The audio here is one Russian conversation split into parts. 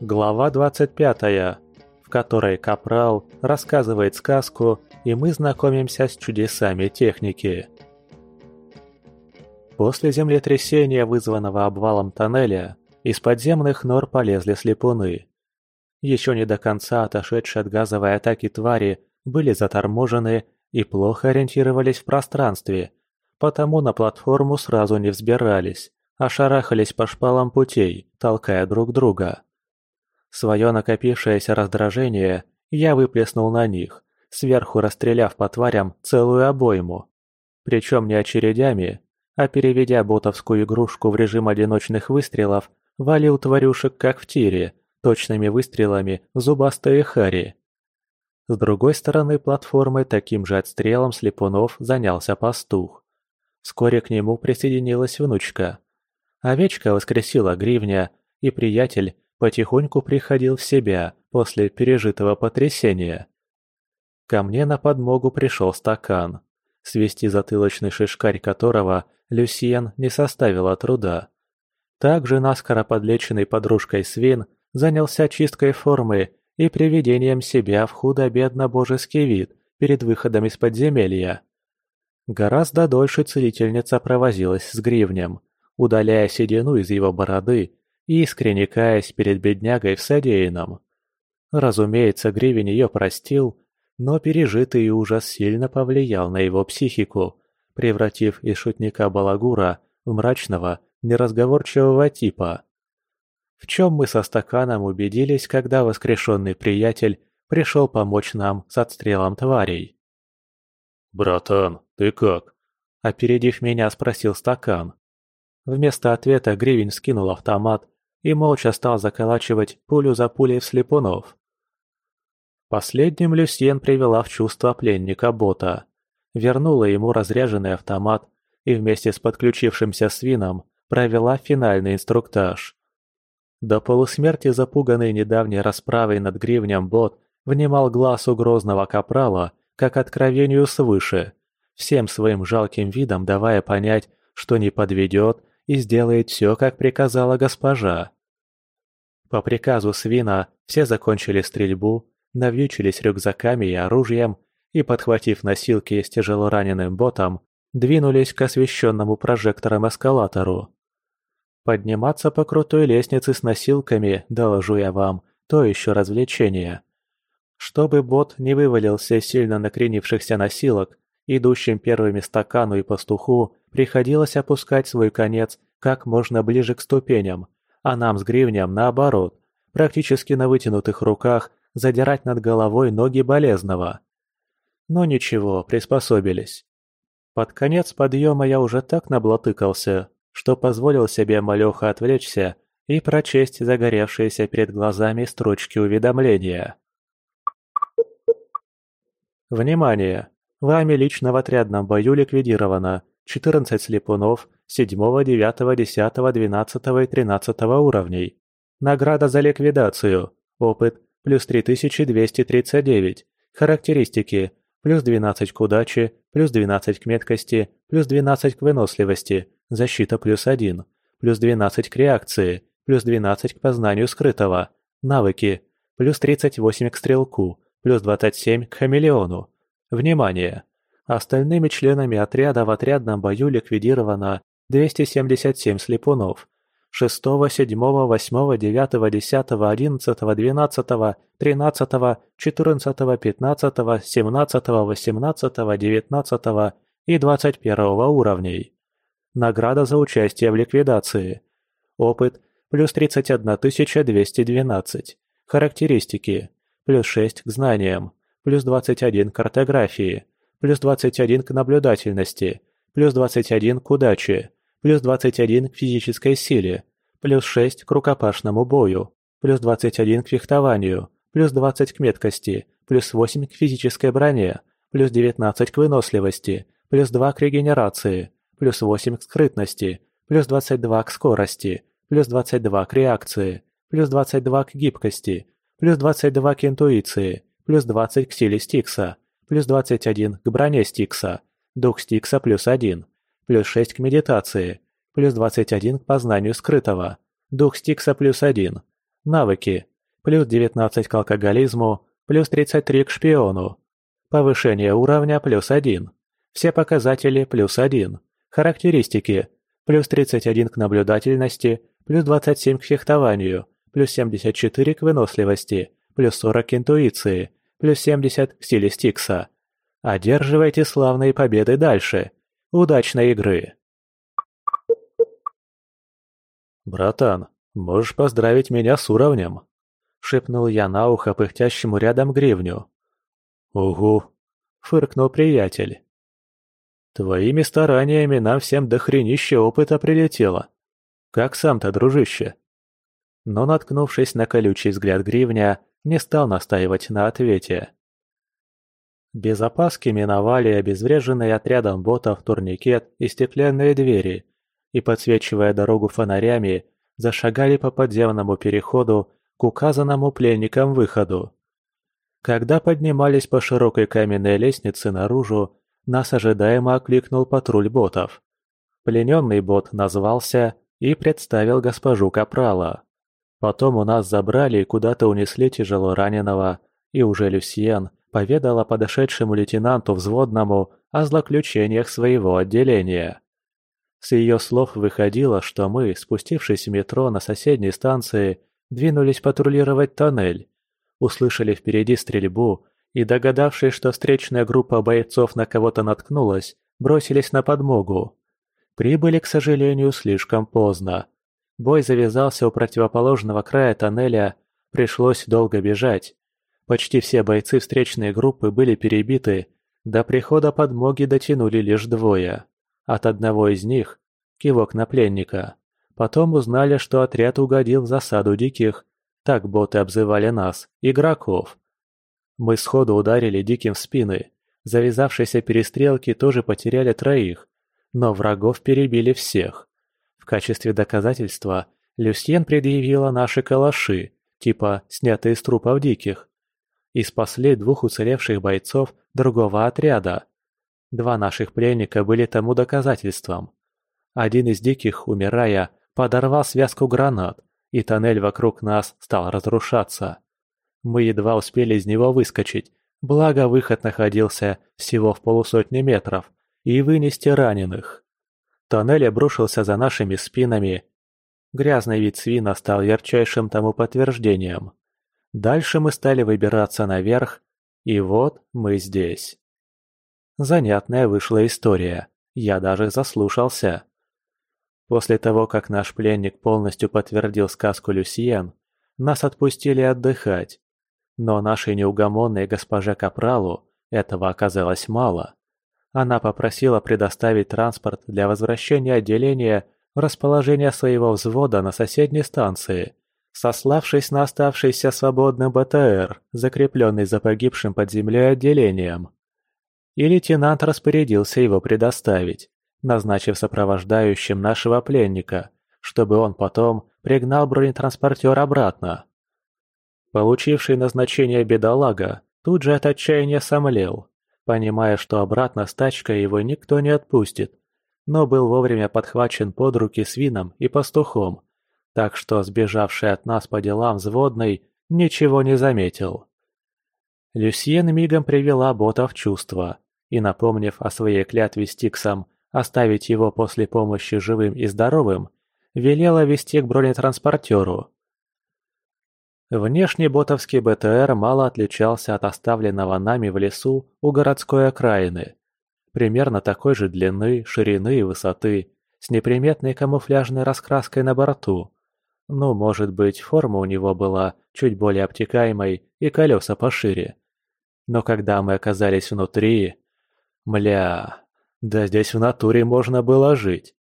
Глава 25, в которой Капрал рассказывает сказку, и мы знакомимся с чудесами техники. После землетрясения, вызванного обвалом тоннеля, из подземных нор полезли слепуны. Еще не до конца отошедшие от газовой атаки твари были заторможены и плохо ориентировались в пространстве, потому на платформу сразу не взбирались, а шарахались по шпалам путей, толкая друг друга. Свое накопившееся раздражение я выплеснул на них, сверху расстреляв по тварям целую обойму. Причем не очередями, а переведя ботовскую игрушку в режим одиночных выстрелов, валил тварюшек как в тире, точными выстрелами в зубастые хари. С другой стороны платформы таким же отстрелом слепунов занялся пастух. Вскоре к нему присоединилась внучка. Овечка воскресила гривня, и приятель потихоньку приходил в себя после пережитого потрясения. Ко мне на подмогу пришел стакан, свести затылочный шишкарь которого Люсьен не составило труда. Также наскоро подлеченный подружкой свин занялся чисткой формы и приведением себя в худо-бедно-божеский вид перед выходом из подземелья. Гораздо дольше целительница провозилась с гривнем, удаляя седину из его бороды искренне каясь перед беднягой в содеянном. Разумеется, Гривень ее простил, но пережитый ужас сильно повлиял на его психику, превратив из шутника Балагура в мрачного, неразговорчивого типа. В чем мы со стаканом убедились, когда воскрешенный приятель пришел помочь нам с отстрелом тварей. «Братан, ты как?» Опередив меня, спросил стакан. Вместо ответа Гривень скинул автомат и молча стал заколачивать пулю за пулей в слепунов. Последним Люсьен привела в чувство пленника бота, вернула ему разряженный автомат и вместе с подключившимся свином провела финальный инструктаж. До полусмерти запуганный недавней расправой над гривнем бот внимал глаз у грозного капрала, как откровению свыше, всем своим жалким видом давая понять, что не подведет и сделает все, как приказала госпожа. По приказу свина все закончили стрельбу, навьючились рюкзаками и оружием и, подхватив носилки с тяжелораненым ботом, двинулись к освещенному прожектором эскалатору. Подниматься по крутой лестнице с носилками, доложу я вам, то еще развлечение. Чтобы бот не вывалился сильно накренившихся носилок, идущим первыми стакану и пастуху приходилось опускать свой конец как можно ближе к ступеням, а нам с гривнем наоборот, практически на вытянутых руках задирать над головой ноги болезного. Но ничего, приспособились. Под конец подъема я уже так наблатыкался, что позволил себе малеха отвлечься и прочесть загоревшиеся перед глазами строчки уведомления. Внимание! Вами лично в отрядном бою ликвидировано 14 слепунов 7, 9, 10, 12 и 13 уровней. Награда за ликвидацию. Опыт плюс 3239. Характеристики плюс 12 к удаче, плюс 12 к меткости, плюс 12 к выносливости, защита плюс 1, плюс 12 к реакции, плюс 12 к познанию скрытого, навыки, плюс 38 к стрелку, плюс 27 к хамелеону. Внимание! Остальными членами отряда в отрядном бою ликвидировано 277 слепунов. 6, 7, 8, 9, 10, 11, 12, 13, 14, 15, 17, 18, 19 и 21 уровней. Награда за участие в ликвидации. Опыт – плюс 31 212. Характеристики – плюс 6 к знаниям, плюс 21 к картографии, плюс 21 к наблюдательности, плюс 21 к удаче, плюс 21 к физической силе, плюс 6 к рукопашному бою, плюс 21 к фехтованию, плюс 20 к меткости, плюс 8 к физической броне, плюс 19 к выносливости, плюс 2 к регенерации, плюс 8 к скрытности, плюс 22 к скорости, плюс 22 к реакции, плюс 22 к гибкости, плюс 22 к интуиции, плюс 20 к силе Стикса, плюс 21 к броне Стикса, дух Стикса плюс 1, плюс 6 к медитации, плюс 21 к познанию скрытого, дух Стикса плюс 1, Навыки. Плюс 19 к алкоголизму, плюс 33 к шпиону. Повышение уровня плюс 1. Все показатели плюс 1. Характеристики. Плюс 31 к наблюдательности, плюс 27 к фехтованию, плюс 74 к выносливости, плюс 40 к интуиции, плюс 70 к стиле Стикса. Одерживайте славные победы дальше. Удачной игры! «Братан, можешь поздравить меня с уровнем?» — шепнул я на ухо пыхтящему рядом гривню. «Угу!» — фыркнул приятель. «Твоими стараниями нам всем дохренище опыта прилетело. Как сам-то, дружище?» Но, наткнувшись на колючий взгляд гривня, не стал настаивать на ответе. Без опаски миновали обезвреженный отрядом ботов турникет и стеклянные двери, и, подсвечивая дорогу фонарями, зашагали по подземному переходу к указанному пленникам выходу. Когда поднимались по широкой каменной лестнице наружу, нас ожидаемо окликнул патруль ботов. Плененный бот назвался и представил госпожу Капрала. Потом у нас забрали и куда-то унесли тяжело раненого, и уже Люсьен поведала подошедшему лейтенанту взводному о злоключениях своего отделения. С ее слов выходило, что мы, спустившись в метро на соседней станции, двинулись патрулировать тоннель, услышали впереди стрельбу и, догадавшись, что встречная группа бойцов на кого-то наткнулась, бросились на подмогу. Прибыли, к сожалению, слишком поздно. Бой завязался у противоположного края тоннеля, пришлось долго бежать. Почти все бойцы встречной группы были перебиты, до прихода подмоги дотянули лишь двое. От одного из них – кивок на пленника. Потом узнали, что отряд угодил в засаду диких, так боты обзывали нас, игроков. Мы сходу ударили диким в спины. Завязавшиеся перестрелки тоже потеряли троих, но врагов перебили всех. В качестве доказательства Люсьен предъявила наши калаши, типа снятые с трупов диких. И спасли двух уцелевших бойцов другого отряда. Два наших пленника были тому доказательством. Один из диких, умирая, подорвал связку гранат, и тоннель вокруг нас стал разрушаться. Мы едва успели из него выскочить, благо выход находился всего в полусотни метров, и вынести раненых. Тоннель обрушился за нашими спинами. Грязный вид свина стал ярчайшим тому подтверждением. Дальше мы стали выбираться наверх, и вот мы здесь. Занятная вышла история, я даже заслушался. После того, как наш пленник полностью подтвердил сказку Люсьен, нас отпустили отдыхать. Но нашей неугомонной госпоже Капралу этого оказалось мало. Она попросила предоставить транспорт для возвращения отделения в расположение своего взвода на соседней станции, сославшись на оставшийся свободным БТР, закрепленный за погибшим под землей отделением. И лейтенант распорядился его предоставить назначив сопровождающим нашего пленника, чтобы он потом пригнал бронетранспортер обратно. Получивший назначение бедолага тут же от отчаяния сомлел, понимая, что обратно с тачкой его никто не отпустит, но был вовремя подхвачен под руки свином и пастухом, так что сбежавший от нас по делам взводный ничего не заметил. Люсьен мигом привела бота в чувство и, напомнив о своей клятве Стиксом, оставить его после помощи живым и здоровым, велела вести к бронетранспортеру. Внешний ботовский БТР мало отличался от оставленного нами в лесу у городской окраины. Примерно такой же длины, ширины и высоты, с неприметной камуфляжной раскраской на борту. Ну, может быть, форма у него была чуть более обтекаемой и колеса пошире. Но когда мы оказались внутри... Мля, да здесь в натуре можно было жить.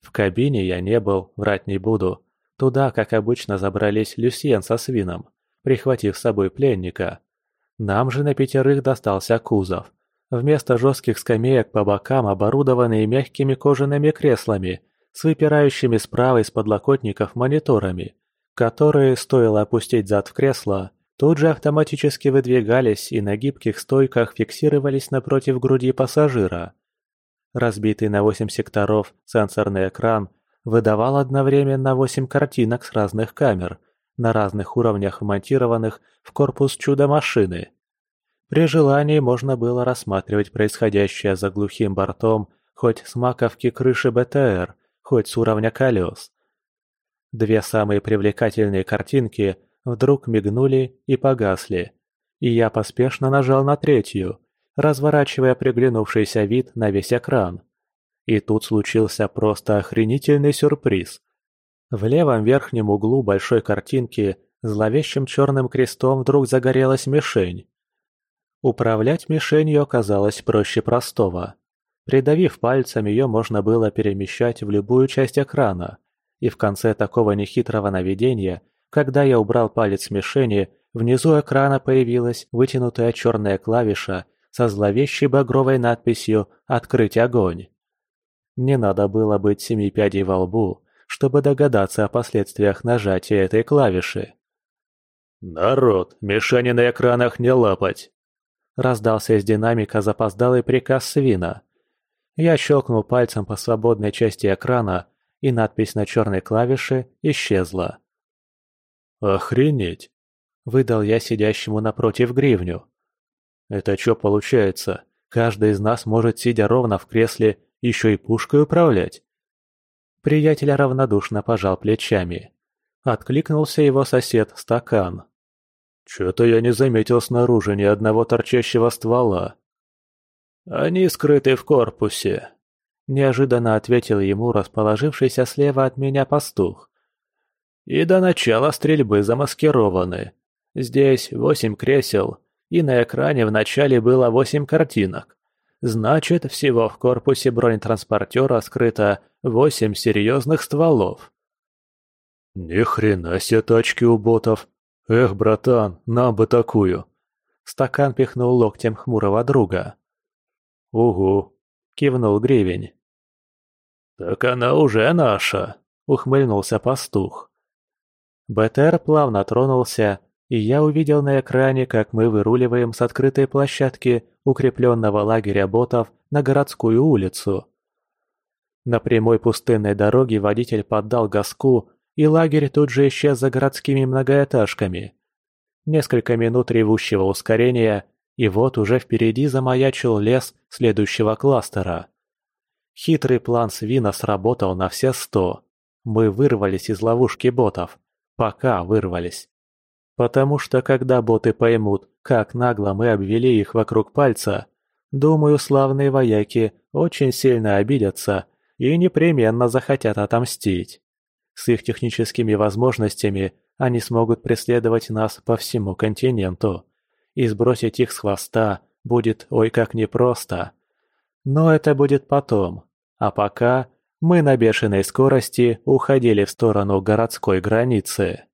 В кабине я не был, врать не буду. Туда, как обычно, забрались Люсьен со свином, прихватив с собой пленника. Нам же на пятерых достался кузов. Вместо жестких скамеек по бокам оборудованные мягкими кожаными креслами с выпирающими справа из подлокотников мониторами, которые, стоило опустить зад в кресло, тут же автоматически выдвигались и на гибких стойках фиксировались напротив груди пассажира. Разбитый на 8 секторов сенсорный экран выдавал одновременно 8 картинок с разных камер, на разных уровнях вмонтированных в корпус чудо-машины. При желании можно было рассматривать происходящее за глухим бортом хоть с маковки крыши БТР, хоть с уровня колес. Две самые привлекательные картинки вдруг мигнули и погасли, и я поспешно нажал на третью, разворачивая приглянувшийся вид на весь экран. И тут случился просто охренительный сюрприз. В левом верхнем углу большой картинки зловещим черным крестом вдруг загорелась мишень. Управлять мишенью оказалось проще простого. Придавив пальцем, ее можно было перемещать в любую часть экрана. И в конце такого нехитрого наведения, когда я убрал палец с мишени, внизу экрана появилась вытянутая черная клавиша со зловещей багровой надписью «Открыть огонь». Не надо было быть семи пядей во лбу, чтобы догадаться о последствиях нажатия этой клавиши. «Народ, мишени на экранах не лапать!» Раздался из динамика запоздалый приказ Свина. Я щелкнул пальцем по свободной части экрана, и надпись на черной клавише исчезла. «Охренеть!» – выдал я сидящему напротив гривню. «Это что получается? Каждый из нас может, сидя ровно в кресле, еще и пушкой управлять?» Приятель равнодушно пожал плечами. Откликнулся его сосед Стакан. «Чё-то я не заметил снаружи ни одного торчащего ствола». «Они скрыты в корпусе», — неожиданно ответил ему расположившийся слева от меня пастух. «И до начала стрельбы замаскированы. Здесь восемь кресел, и на экране вначале было восемь картинок. Значит, всего в корпусе бронетранспортера скрыто восемь серьезных стволов. Ни хрена себе тачки у ботов. Эх, братан, нам бы такую. Стакан пихнул локтем хмурого друга. Угу, кивнул гривень. Так она уже наша, ухмыльнулся пастух. БТР плавно тронулся, и я увидел на экране, как мы выруливаем с открытой площадки укрепленного лагеря ботов на городскую улицу. На прямой пустынной дороге водитель поддал газку, и лагерь тут же исчез за городскими многоэтажками. Несколько минут ревущего ускорения, и вот уже впереди замаячил лес следующего кластера. Хитрый план свина сработал на все сто. Мы вырвались из ловушки ботов. Пока вырвались. Потому что когда боты поймут, как нагло мы обвели их вокруг пальца, думаю, славные вояки очень сильно обидятся и непременно захотят отомстить. С их техническими возможностями они смогут преследовать нас по всему континенту, и сбросить их с хвоста будет ой как непросто. Но это будет потом, а пока мы на бешеной скорости уходили в сторону городской границы.